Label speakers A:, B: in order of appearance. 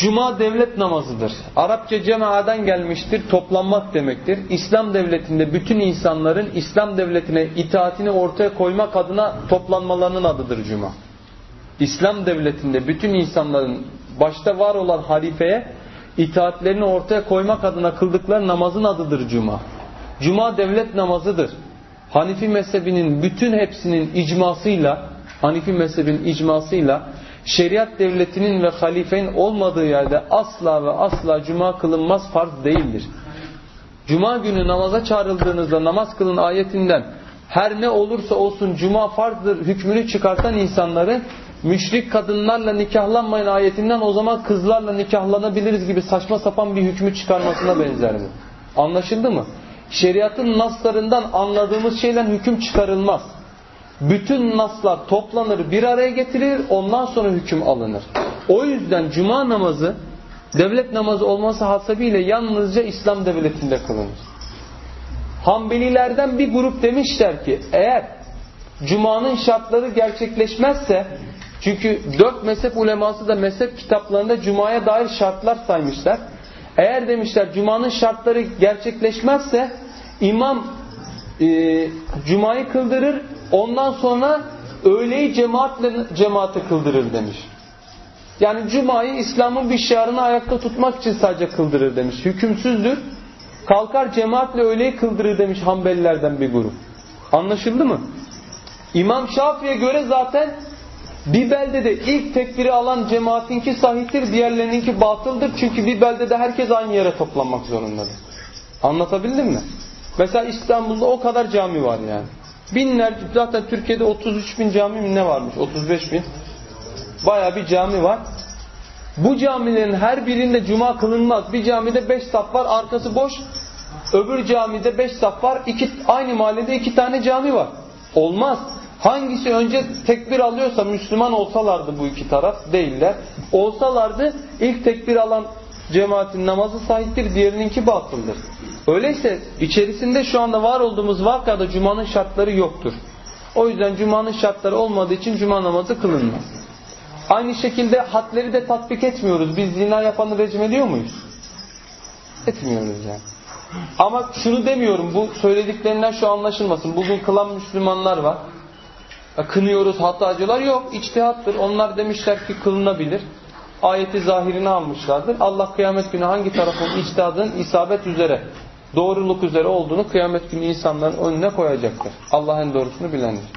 A: Cuma devlet namazıdır. Arapça cemaden gelmiştir, toplanmak demektir. İslam devletinde bütün insanların İslam devletine itaatini ortaya koymak adına toplanmalarının adıdır Cuma. İslam devletinde bütün insanların başta var olan halifeye itaatlerini ortaya koymak adına kıldıkları namazın adıdır Cuma. Cuma devlet namazıdır. Hanifi mezhebinin bütün hepsinin icmasıyla, Hanifi mezhebinin icmasıyla şeriat devletinin ve halifenin olmadığı yerde asla ve asla cuma kılınmaz farz değildir. Cuma günü namaza çağrıldığınızda namaz kılın ayetinden her ne olursa olsun cuma farzdır hükmünü çıkartan insanları müşrik kadınlarla nikahlanmayın ayetinden o zaman kızlarla nikahlanabiliriz gibi saçma sapan bir hükmü çıkarmasına benzer mi? Anlaşıldı mı? Şeriatın naslarından anladığımız şeyden hüküm çıkarılmaz. Bütün naslar toplanır bir araya getirilir ondan sonra hüküm alınır. O yüzden cuma namazı devlet namazı olması hasebiyle yalnızca İslam devletinde kılınır. Hanbelilerden bir grup demişler ki eğer Cuma'nın şartları gerçekleşmezse çünkü dört mezhep uleması da mezhep kitaplarında Cuma'ya dair şartlar saymışlar. Eğer demişler Cuma'nın şartları gerçekleşmezse imam e, Cuma'yı kıldırır ondan sonra öğleyi cemaatle cemaate kıldırır demiş. Yani Cuma'yı İslam'ın bir şiarını ayakta tutmak için sadece kıldırır demiş. Hükümsüzdür. Kalkar cemaatle öğleyi kıldırır demiş Hanbelilerden bir grup. Anlaşıldı mı? İmam Şafii'ye göre zaten bir beldede ilk tekbiri alan cemaatinki sahihtir, diğerlerininki batıldır. Çünkü bir beldede herkes aynı yere toplanmak zorundadır. Anlatabildim mi? Mesela İstanbul'da o kadar cami var yani. Binler, zaten Türkiye'de 33 bin cami mi ne varmış? 35 bin. Baya bir cami var. Bu camilerin her birinde cuma kılınmaz. Bir camide 5 saf var, arkası boş. Öbür camide 5 saf var. İki, aynı mahallede iki tane cami var. Olmaz. Hangisi önce tekbir alıyorsa Müslüman olsalardı bu iki taraf değiller. Olsalardı ilk tekbir alan cemaatin namazı sahiptir, diğerininki batıldır. Öyleyse içerisinde şu anda var olduğumuz vakada Cuma'nın şartları yoktur. O yüzden Cuma'nın şartları olmadığı için Cuma namazı kılınmaz. Aynı şekilde hadleri de tatbik etmiyoruz. Biz zina yapanı rejim ediyor muyuz? Etmiyoruz yani. Ama şunu demiyorum, bu söylediklerinden şu anlaşılmasın. Bugün kılan Müslümanlar var. Kınıyoruz, hatacılar yok. İçtihattır. Onlar demişler ki kılınabilir. Ayeti zahirini almışlardır. Allah kıyamet günü hangi tarafın içtihadın isabet üzere, doğruluk üzere olduğunu kıyamet günü insanların önüne koyacaktır. Allah en doğrusunu bilendir.